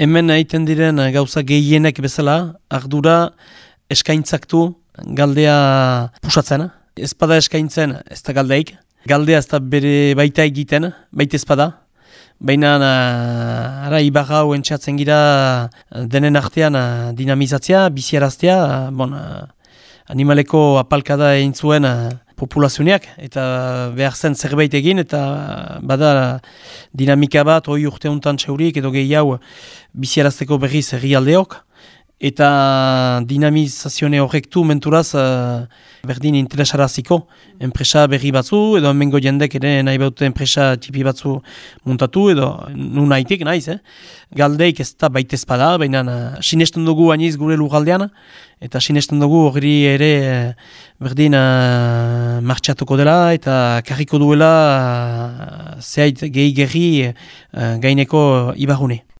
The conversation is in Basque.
Hemen egiten diren gauza gehienek bezala, ardura eskaintzaktu galdea pusatzen. Ez bada eskaintzen ez da galdeik. Galdea ez da bere baita egiten, baita ez bada. Baina ara ibarra hau entxatzen gira denen artean dinamizatzea, biziaraztea, bon, animaleko apalkada egin zuen populazioak eta behar zen zerbait egin eta bada dinamika bat hoi urte honetan txaurik edo gehiago biziarazteko berriz herrialdeok eta dinamizazione horrektu menturaz uh, berdin interesaraziko enpresa berri batzu edo hemengo jendek ere nahi baute enpresa tipi batzu muntatu edo nu nahitik naiz, eh? galdeik ez da baita ezpada, baina uh, sinesten dugu aniz gure lugaldean eta sinesten dugu hori ere uh, berdin uh, martxatuko dela eta karriko duela uh, zehait gehi gerri uh, gaineko ibarune.